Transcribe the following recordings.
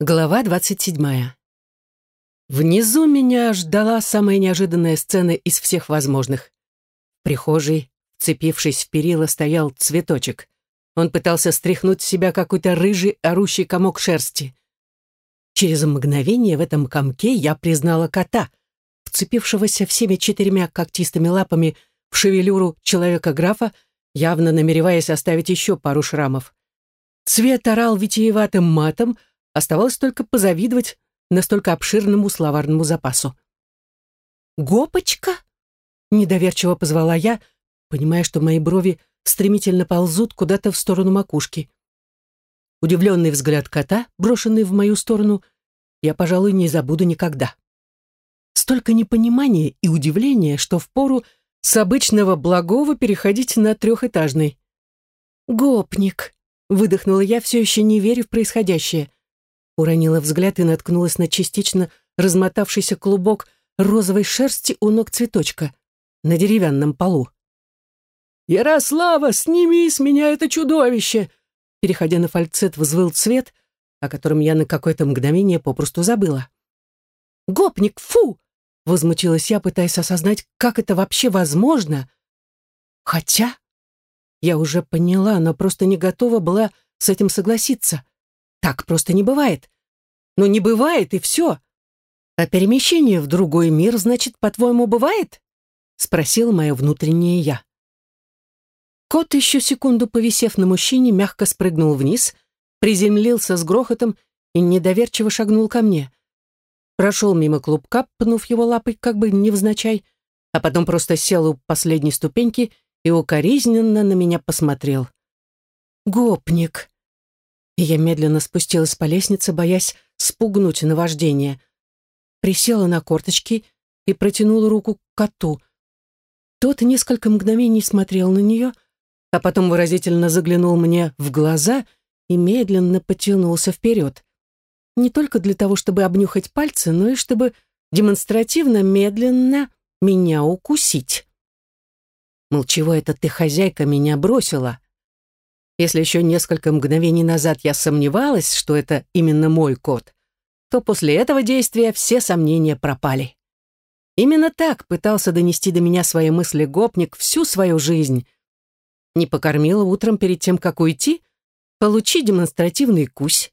Глава двадцать седьмая. Внизу меня ждала самая неожиданная сцена из всех возможных. В прихожей, вцепившись в перила, стоял цветочек. Он пытался стряхнуть с себя какой-то рыжий, орущий комок шерсти. Через мгновение в этом комке я признала кота, вцепившегося всеми четырьмя когтистыми лапами в шевелюру человека-графа, явно намереваясь оставить еще пару шрамов. Цвет орал витиеватым матом, Оставалось только позавидовать настолько обширному словарному запасу. «Гопочка?» — недоверчиво позвала я, понимая, что мои брови стремительно ползут куда-то в сторону макушки. Удивленный взгляд кота, брошенный в мою сторону, я, пожалуй, не забуду никогда. Столько непонимания и удивления, что впору с обычного благого переходить на трехэтажный. «Гопник!» — выдохнула я, все еще не веря в происходящее уронила взгляд и наткнулась на частично размотавшийся клубок розовой шерсти у ног цветочка на деревянном полу. «Ярослава, сними с меня это чудовище!» Переходя на фальцет, взвыл цвет, о котором я на какое-то мгновение попросту забыла. «Гопник, фу!» — возмутилась я, пытаясь осознать, как это вообще возможно. Хотя я уже поняла, но просто не готова была с этим согласиться. Так просто не бывает. Но не бывает, и все. А перемещение в другой мир, значит, по-твоему, бывает? Спросил мое внутреннее я. Кот, еще секунду повисев на мужчине, мягко спрыгнул вниз, приземлился с грохотом и недоверчиво шагнул ко мне. Прошел мимо клубка, пнув его лапой, как бы невзначай, а потом просто сел у последней ступеньки и укоризненно на меня посмотрел. «Гопник!» Я медленно спустилась по лестнице, боясь спугнуть наваждение. Присела на корточки и протянула руку к коту. Тот несколько мгновений смотрел на нее, а потом выразительно заглянул мне в глаза и медленно потянулся вперед. Не только для того, чтобы обнюхать пальцы, но и чтобы демонстративно медленно меня укусить. Мол, чего это ты, хозяйка, меня бросила? Если еще несколько мгновений назад я сомневалась, что это именно мой кот, то после этого действия все сомнения пропали. Именно так пытался донести до меня свои мысли гопник всю свою жизнь. Не покормила утром перед тем, как уйти? Получи демонстративный кусь.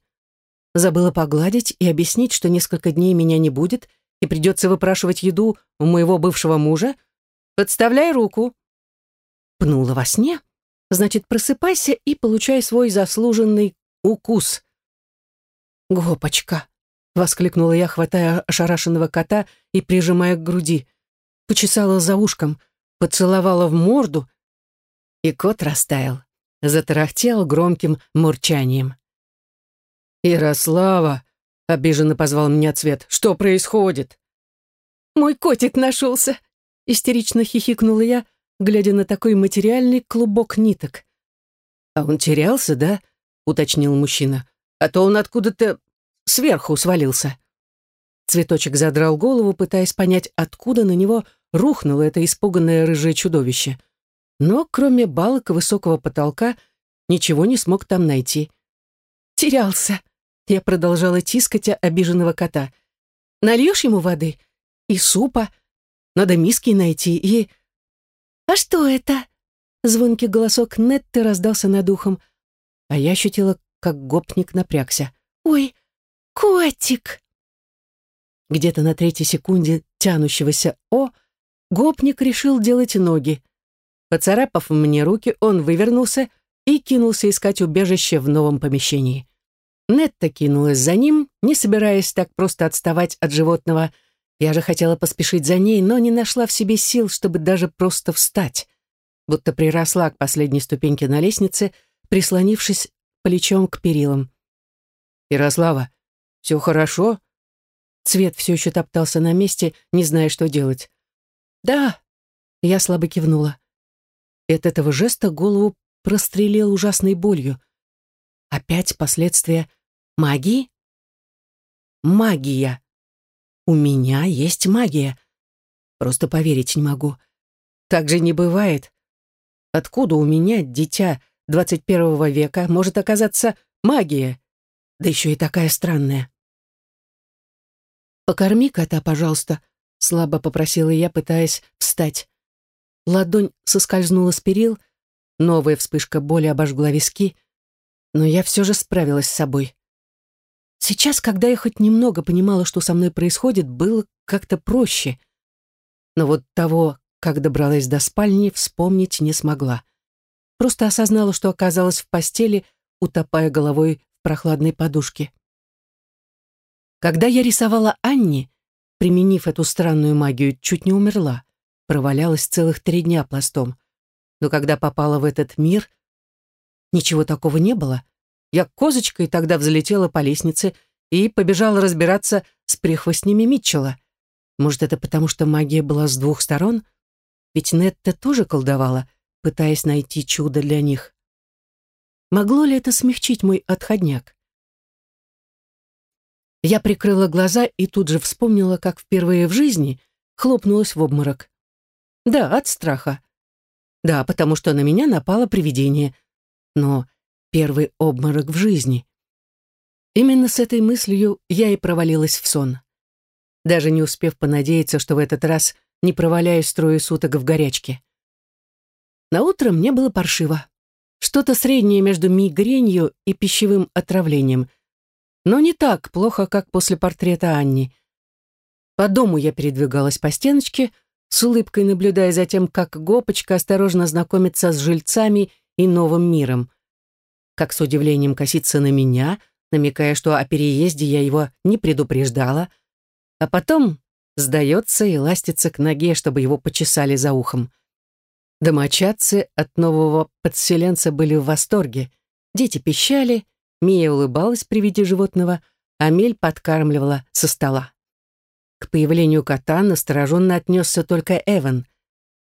Забыла погладить и объяснить, что несколько дней меня не будет и придется выпрашивать еду у моего бывшего мужа? Подставляй руку. Пнула во сне? Значит, просыпайся и получай свой заслуженный укус. «Гопочка!» — воскликнула я, хватая ошарашенного кота и прижимая к груди. Почесала за ушком, поцеловала в морду, и кот растаял, затарахтел громким мурчанием. «Ярослава!» — обиженно позвал меня Цвет. «Что происходит?» «Мой котик нашелся!» — истерично хихикнула я, глядя на такой материальный клубок ниток. «А он терялся, да?» — уточнил мужчина. «А то он откуда-то сверху свалился». Цветочек задрал голову, пытаясь понять, откуда на него рухнуло это испуганное рыжее чудовище. Но кроме балок и высокого потолка ничего не смог там найти. «Терялся!» — я продолжала тискать обиженного кота. «Нальешь ему воды? И супа? Надо миски найти и...» «А что это?» Звонкий голосок Нетты раздался над ухом, а я ощутила, как гопник напрягся. «Ой, котик!» Где-то на третьей секунде тянущегося «О» гопник решил делать ноги. Поцарапав мне руки, он вывернулся и кинулся искать убежище в новом помещении. Нетта кинулась за ним, не собираясь так просто отставать от животного, я же хотела поспешить за ней, но не нашла в себе сил, чтобы даже просто встать. Будто приросла к последней ступеньке на лестнице, прислонившись плечом к перилам. «Ярослава, все хорошо?» Цвет все еще топтался на месте, не зная, что делать. «Да», — я слабо кивнула. И от этого жеста голову прострелил ужасной болью. Опять последствия магии? Магия. У меня есть магия. Просто поверить не могу. Так же не бывает. Откуда у меня, дитя 21 века, может оказаться магия? Да еще и такая странная. «Покорми кота, пожалуйста», — слабо попросила я, пытаясь встать. Ладонь соскользнула с перил, новая вспышка боли обожгла виски, но я все же справилась с собой. Сейчас, когда я хоть немного понимала, что со мной происходит, было как-то проще. Но вот того, как добралась до спальни, вспомнить не смогла. Просто осознала, что оказалась в постели, утопая головой в прохладной подушке. Когда я рисовала Анни, применив эту странную магию, чуть не умерла, провалялась целых три дня пластом. Но когда попала в этот мир, ничего такого не было. Я козочкой тогда взлетела по лестнице и побежала разбираться с прихвостнями Митчелла. Может, это потому, что магия была с двух сторон? Ведь Нетта тоже колдовала, пытаясь найти чудо для них. Могло ли это смягчить мой отходняк? Я прикрыла глаза и тут же вспомнила, как впервые в жизни хлопнулась в обморок. Да, от страха. Да, потому что на меня напало привидение. Но первый обморок в жизни. Именно с этой мыслью я и провалилась в сон. Даже не успев понадеяться, что в этот раз не проваляюсь трое суток в горячке. На утро мне было паршиво. Что-то среднее между мигренью и пищевым отравлением — но не так плохо, как после портрета Анни. По дому я передвигалась по стеночке, с улыбкой наблюдая за тем, как Гопочка осторожно знакомится с жильцами и новым миром. Как с удивлением косится на меня, намекая, что о переезде я его не предупреждала, а потом сдается и ластится к ноге, чтобы его почесали за ухом. Домочадцы от нового подселенца были в восторге. Дети пищали, Мия улыбалась при виде животного, а Мель подкармливала со стола. К появлению кота настороженно отнесся только Эван.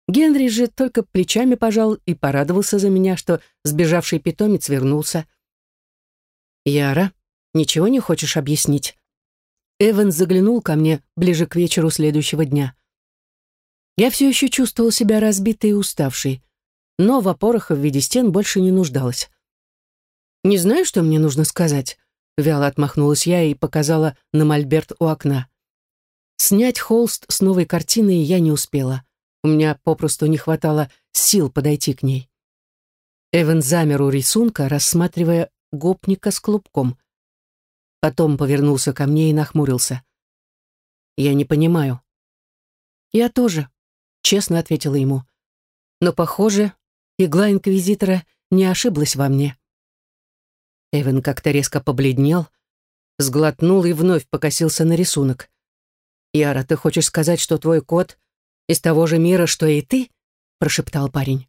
Генри же только плечами пожал и порадовался за меня, что сбежавший питомец вернулся. «Яра, ничего не хочешь объяснить?» Эван заглянул ко мне ближе к вечеру следующего дня. Я все еще чувствовал себя разбитой и уставшей, но в опорах в виде стен больше не нуждалась. «Не знаю, что мне нужно сказать», — вяло отмахнулась я и показала на мольберт у окна. Снять холст с новой картины я не успела. У меня попросту не хватало сил подойти к ней. Эван замер у рисунка, рассматривая гопника с клубком. Потом повернулся ко мне и нахмурился. «Я не понимаю». «Я тоже», — честно ответила ему. «Но, похоже, игла инквизитора не ошиблась во мне». Эван как-то резко побледнел, сглотнул и вновь покосился на рисунок. «Яра, ты хочешь сказать, что твой кот из того же мира, что и ты?» — прошептал парень.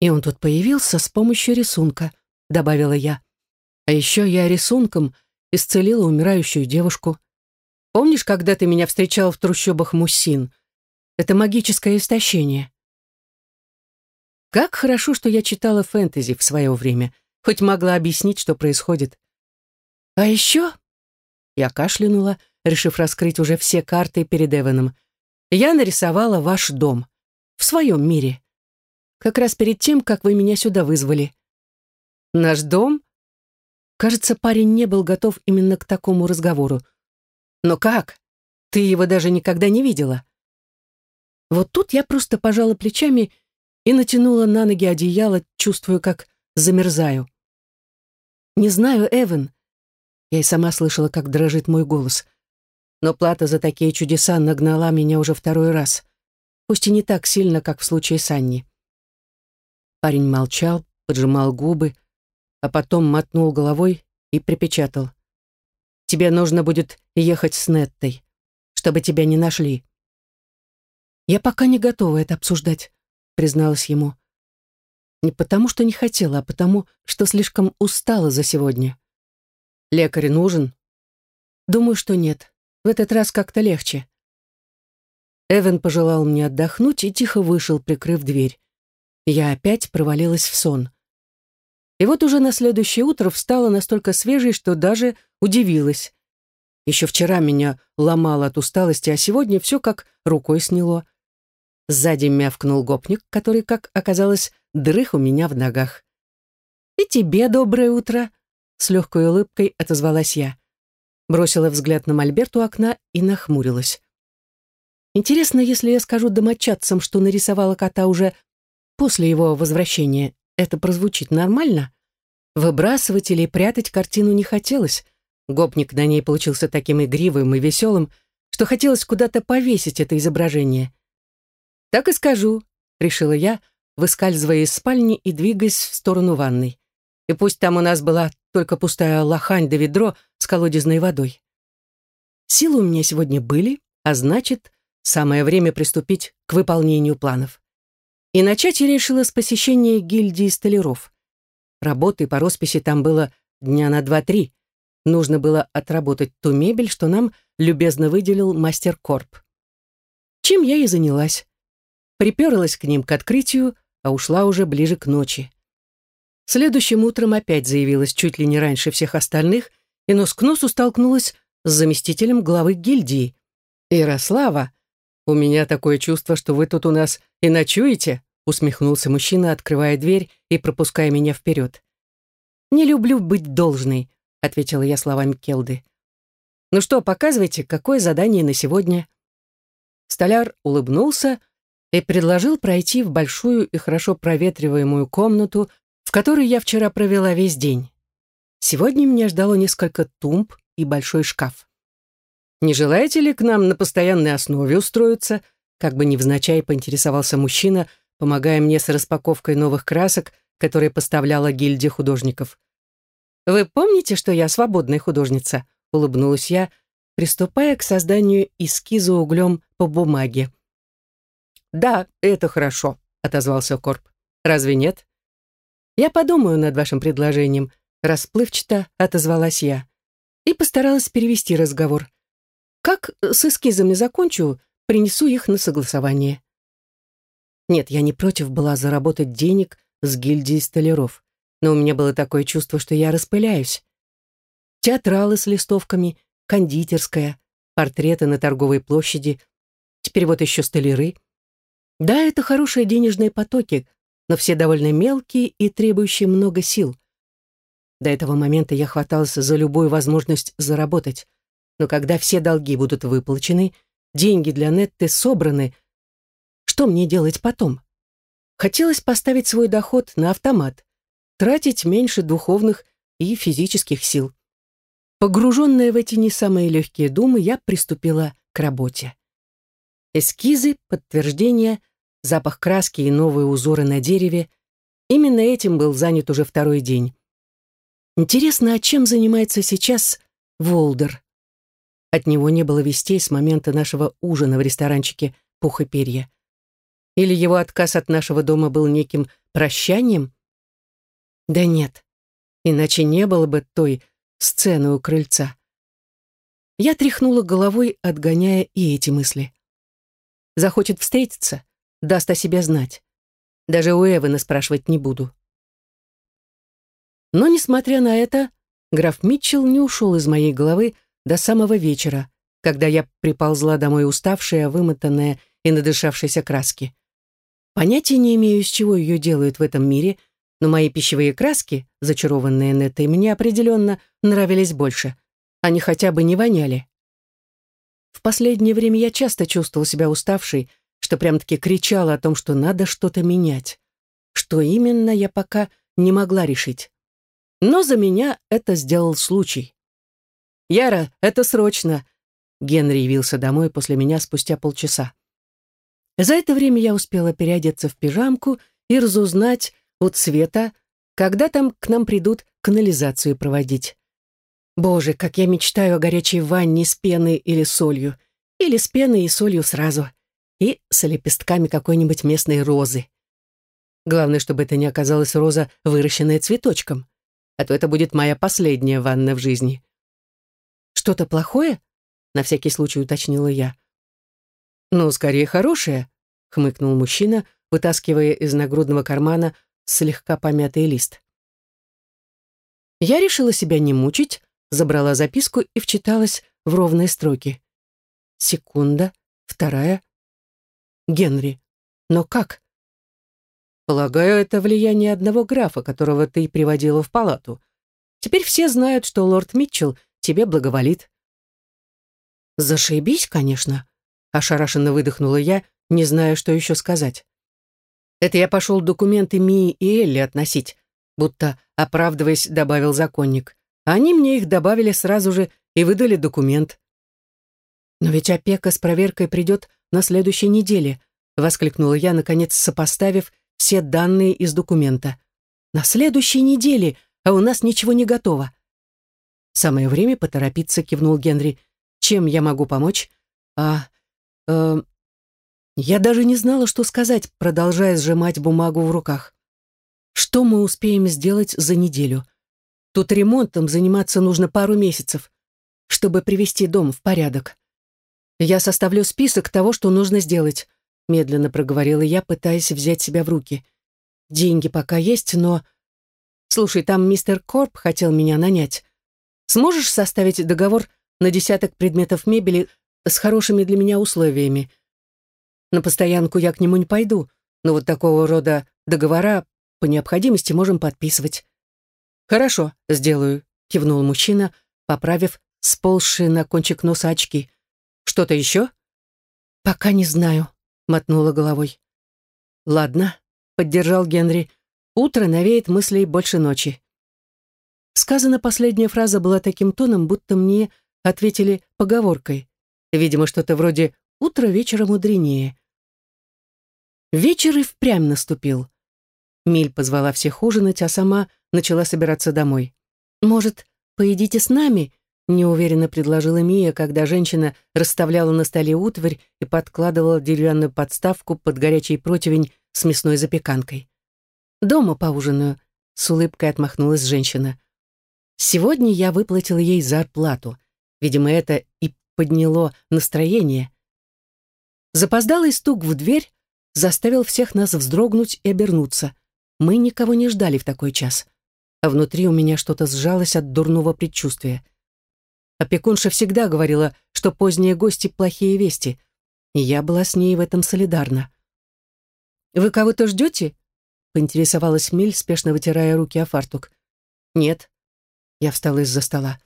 «И он тут появился с помощью рисунка», — добавила я. «А еще я рисунком исцелила умирающую девушку. Помнишь, когда ты меня встречал в трущобах Мусин? Это магическое истощение». Как хорошо, что я читала фэнтези в свое время — хоть могла объяснить, что происходит. А еще... Я кашлянула, решив раскрыть уже все карты перед Эваном. Я нарисовала ваш дом. В своем мире. Как раз перед тем, как вы меня сюда вызвали. Наш дом? Кажется, парень не был готов именно к такому разговору. Но как? Ты его даже никогда не видела. Вот тут я просто пожала плечами и натянула на ноги одеяло, чувствуя, как замерзаю. Не знаю, Эван. Я и сама слышала, как дрожит мой голос. Но плата за такие чудеса нагнала меня уже второй раз. Пусть и не так сильно, как в случае с Анни. Парень молчал, поджимал губы, а потом мотнул головой и припечатал. «Тебе нужно будет ехать с Неттой, чтобы тебя не нашли». «Я пока не готова это обсуждать», — призналась ему. Не потому, что не хотела, а потому, что слишком устала за сегодня. Лекарь нужен? Думаю, что нет. В этот раз как-то легче. Эван пожелал мне отдохнуть и тихо вышел, прикрыв дверь. Я опять провалилась в сон. И вот уже на следующее утро встала настолько свежей, что даже удивилась. Еще вчера меня ломало от усталости, а сегодня все как рукой сняло. Сзади мявкнул гопник, который, как оказалось, дрых у меня в ногах. «И тебе доброе утро!» — с легкой улыбкой отозвалась я. Бросила взгляд на мольберт у окна и нахмурилась. Интересно, если я скажу домочадцам, что нарисовала кота уже после его возвращения, это прозвучит нормально? Выбрасывать или прятать картину не хотелось. Гопник на ней получился таким игривым и веселым, что хотелось куда-то повесить это изображение. «Так и скажу», — решила я, выскальзывая из спальни и двигаясь в сторону ванной. И пусть там у нас была только пустая лохань да ведро с колодезной водой. Силы у меня сегодня были, а значит, самое время приступить к выполнению планов. И начать я решила с посещения гильдии столяров. Работы по росписи там было дня на два-три. Нужно было отработать ту мебель, что нам любезно выделил мастер Корп. Чем я и занялась. Приперлась к ним к открытию, а ушла уже ближе к ночи. Следующим утром опять заявилась чуть ли не раньше всех остальных и нос к носу столкнулась с заместителем главы гильдии. «Ярослава, у меня такое чувство, что вы тут у нас и ночуете», усмехнулся мужчина, открывая дверь и пропуская меня вперед. «Не люблю быть должной», — ответила я словами Келды. «Ну что, показывайте, какое задание на сегодня?» Столяр улыбнулся и предложил пройти в большую и хорошо проветриваемую комнату, в которой я вчера провела весь день. Сегодня меня ждало несколько тумб и большой шкаф. «Не желаете ли к нам на постоянной основе устроиться?» Как бы невзначай поинтересовался мужчина, помогая мне с распаковкой новых красок, которые поставляла гильдия художников. «Вы помните, что я свободная художница?» — улыбнулась я, приступая к созданию эскиза углем по бумаге. «Да, это хорошо», — отозвался Корп. «Разве нет?» «Я подумаю над вашим предложением», — расплывчато отозвалась я. И постаралась перевести разговор. «Как с эскизами закончу, принесу их на согласование». Нет, я не против была заработать денег с гильдией столяров, но у меня было такое чувство, что я распыляюсь. Театралы с листовками, кондитерская, портреты на торговой площади, теперь вот еще столяры. Да, это хорошие денежные потоки, но все довольно мелкие и требующие много сил. До этого момента я хваталась за любую возможность заработать, но когда все долги будут выплачены, деньги для Нетты собраны, что мне делать потом? Хотелось поставить свой доход на автомат, тратить меньше духовных и физических сил. Погруженная в эти не самые легкие думы, я приступила к работе. Эскизы, подтверждения, запах краски и новые узоры на дереве. Именно этим был занят уже второй день. Интересно, а чем занимается сейчас Волдер? От него не было вестей с момента нашего ужина в ресторанчике «Пух и перья». Или его отказ от нашего дома был неким прощанием? Да нет, иначе не было бы той сцены у крыльца. Я тряхнула головой, отгоняя и эти мысли. Захочет встретиться, даст о себе знать. Даже у Эвана спрашивать не буду. Но, несмотря на это, граф Митчелл не ушел из моей головы до самого вечера, когда я приползла домой уставшая, вымотанная и надышавшаяся краски. Понятия не имею, из чего ее делают в этом мире, но мои пищевые краски, зачарованные Неттой, мне определенно нравились больше. Они хотя бы не воняли. В последнее время я часто чувствовал себя уставшей, что прям-таки кричала о том, что надо что-то менять. Что именно, я пока не могла решить. Но за меня это сделал случай. «Яра, это срочно!» Генри явился домой после меня спустя полчаса. За это время я успела переодеться в пижамку и разузнать у Цвета, когда там к нам придут канализацию проводить. Боже, как я мечтаю о горячей ванне с пеной или солью. Или с пеной и солью сразу. И с лепестками какой-нибудь местной розы. Главное, чтобы это не оказалась роза, выращенная цветочком. А то это будет моя последняя ванна в жизни. «Что-то плохое?» — на всякий случай уточнила я. «Ну, скорее хорошее», — хмыкнул мужчина, вытаскивая из нагрудного кармана слегка помятый лист. Я решила себя не мучить, забрала записку и вчиталась в ровные строки. Секунда, вторая. Генри. Но как? Полагаю, это влияние одного графа, которого ты приводила в палату. Теперь все знают, что лорд Митчелл тебе благоволит. «Зашибись, конечно», — ошарашенно выдохнула я, не зная, что еще сказать. «Это я пошел документы Мии и Элли относить», будто, оправдываясь, добавил законник. Они мне их добавили сразу же и выдали документ. «Но ведь опека с проверкой придет на следующей неделе», воскликнула я, наконец сопоставив все данные из документа. «На следующей неделе, а у нас ничего не готово». «Самое время поторопиться», — кивнул Генри. «Чем я могу помочь?» «А... Э, я даже не знала, что сказать, продолжая сжимать бумагу в руках. Что мы успеем сделать за неделю? Тут ремонтом заниматься нужно пару месяцев, чтобы привести дом в порядок. Я составлю список того, что нужно сделать, медленно проговорила я, пытаясь взять себя в руки. Деньги пока есть, но... Слушай, там мистер Корп хотел меня нанять. Сможешь составить договор на десяток предметов мебели с хорошими для меня условиями? На постоянку я к нему не пойду, но вот такого рода договора по необходимости можем подписывать. «Хорошо, сделаю», — кивнул мужчина, поправив сползшие на кончик носа очки. «Что-то еще?» «Пока не знаю», — мотнула головой. «Ладно», — поддержал Генри. «Утро навеет мыслей больше ночи». Сказана последняя фраза была таким тоном, будто мне ответили поговоркой. Видимо, что-то вроде «утро вечера мудренее». Вечер и впрямь наступил. Миль позвала всех ужинать, а сама начала собираться домой. «Может, поедите с нами?» — неуверенно предложила Мия, когда женщина расставляла на столе утварь и подкладывала деревянную подставку под горячий противень с мясной запеканкой. «Дома поужинаю», — с улыбкой отмахнулась женщина. «Сегодня я выплатила ей зарплату. Видимо, это и подняло настроение». Запоздалый стук в дверь заставил всех нас вздрогнуть и обернуться. Мы никого не ждали в такой час а внутри у меня что-то сжалось от дурного предчувствия. Опекунша всегда говорила, что поздние гости — плохие вести, и я была с ней в этом солидарна. «Вы кого-то ждете?» — поинтересовалась Миль, спешно вытирая руки о фартук. «Нет». Я встала из-за стола.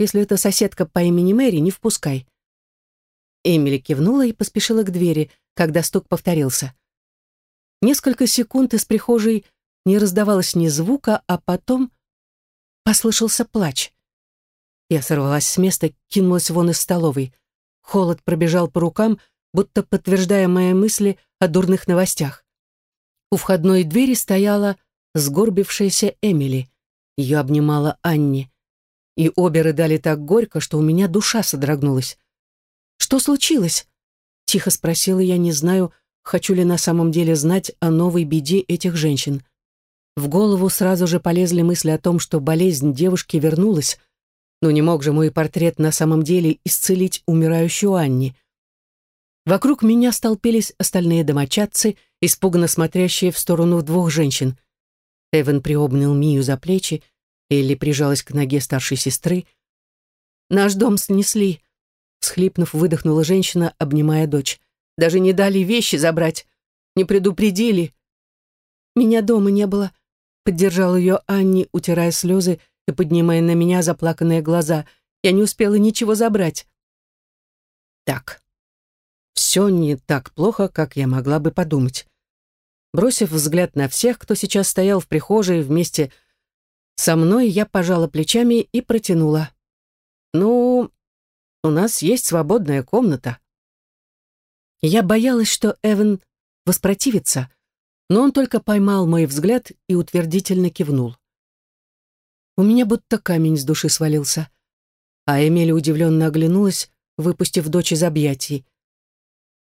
«Если это соседка по имени Мэри, не впускай». Эмили кивнула и поспешила к двери, когда стук повторился. Несколько секунд из прихожей не раздавалось ни звука, а потом послышался плач. Я сорвалась с места, кинулась вон из столовой. Холод пробежал по рукам, будто подтверждая мои мысли о дурных новостях. У входной двери стояла сгорбившаяся Эмили. Ее обнимала Анни. И обе рыдали так горько, что у меня душа содрогнулась. «Что случилось?» — тихо спросила я, не знаю, хочу ли на самом деле знать о новой беде этих женщин. В голову сразу же полезли мысли о том, что болезнь девушки вернулась, но не мог же мой портрет на самом деле исцелить умирающую Анни. Вокруг меня столпились остальные домочадцы, испуганно смотрящие в сторону двух женщин. Эван приобнял Мию за плечи, Элли прижалась к ноге старшей сестры. «Наш дом снесли», — всхлипнув, выдохнула женщина, обнимая дочь. «Даже не дали вещи забрать, не предупредили. Меня дома не было, Поддержал ее Анни, утирая слезы и поднимая на меня заплаканные глаза. Я не успела ничего забрать. Так, все не так плохо, как я могла бы подумать. Бросив взгляд на всех, кто сейчас стоял в прихожей вместе со мной, я пожала плечами и протянула. «Ну, у нас есть свободная комната». Я боялась, что Эван воспротивится, но он только поймал мой взгляд и утвердительно кивнул. У меня будто камень с души свалился, а Эмили удивленно оглянулась, выпустив дочь из объятий.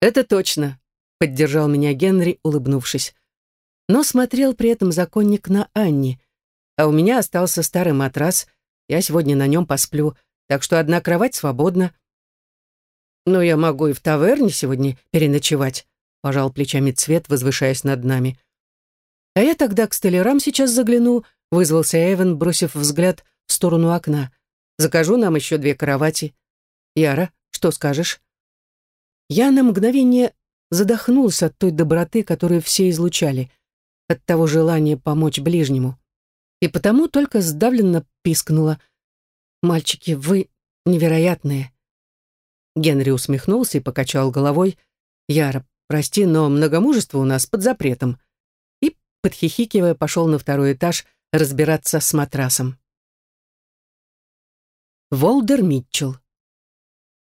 «Это точно», — поддержал меня Генри, улыбнувшись. Но смотрел при этом законник на Анни, а у меня остался старый матрас, я сегодня на нем посплю, так что одна кровать свободна. «Но я могу и в таверне сегодня переночевать», пожал плечами цвет, возвышаясь над нами. А я тогда к столярам сейчас загляну, вызвался Эван, бросив взгляд в сторону окна. Закажу нам еще две кровати. Яра, что скажешь? Я на мгновение задохнулся от той доброты, которую все излучали, от того желания помочь ближнему. И потому только сдавленно пискнула. «Мальчики, вы невероятные!» Генри усмехнулся и покачал головой. «Яра, прости, но многомужество у нас под запретом». И, подхихикивая, пошел на второй этаж разбираться с матрасом. Волдер Митчелл.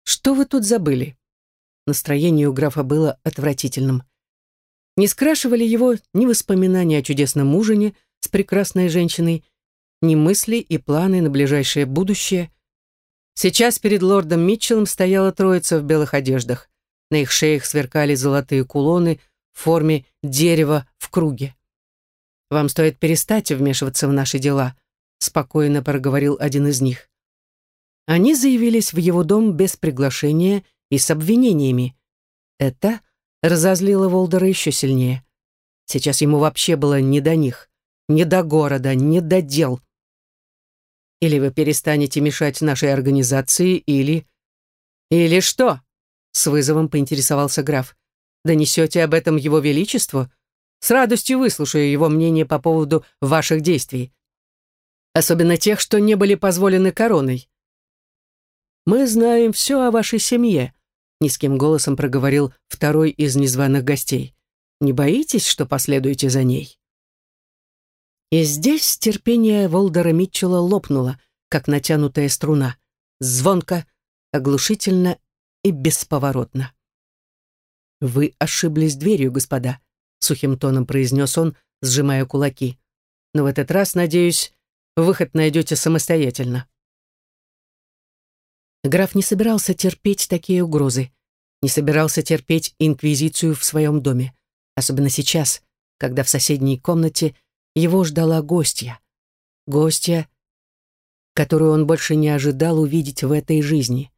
«Что вы тут забыли?» Настроение у графа было отвратительным. Не скрашивали его ни воспоминания о чудесном ужине с прекрасной женщиной, ни мысли и планы на ближайшее будущее. Сейчас перед лордом Митчеллом стояла троица в белых одеждах. На их шеях сверкали золотые кулоны в форме дерева в круге. «Вам стоит перестать вмешиваться в наши дела», спокойно проговорил один из них. Они заявились в его дом без приглашения и с обвинениями. Это разозлило Волдера еще сильнее. Сейчас ему вообще было не до них, не до города, не до дел. Или вы перестанете мешать нашей организации, или... Или что? С вызовом поинтересовался граф. Донесете об этом его величеству? С радостью выслушаю его мнение по поводу ваших действий. Особенно тех, что не были позволены короной. Мы знаем все о вашей семье, низким голосом проговорил второй из незваных гостей. «Не боитесь, что последуете за ней?» И здесь терпение Волдера Митчелла лопнуло, как натянутая струна, звонко, оглушительно и бесповоротно. «Вы ошиблись дверью, господа», — сухим тоном произнес он, сжимая кулаки. «Но в этот раз, надеюсь, выход найдете самостоятельно». Граф не собирался терпеть такие угрозы, не собирался терпеть инквизицию в своем доме, особенно сейчас, когда в соседней комнате его ждала гостья. Гостья, которую он больше не ожидал увидеть в этой жизни.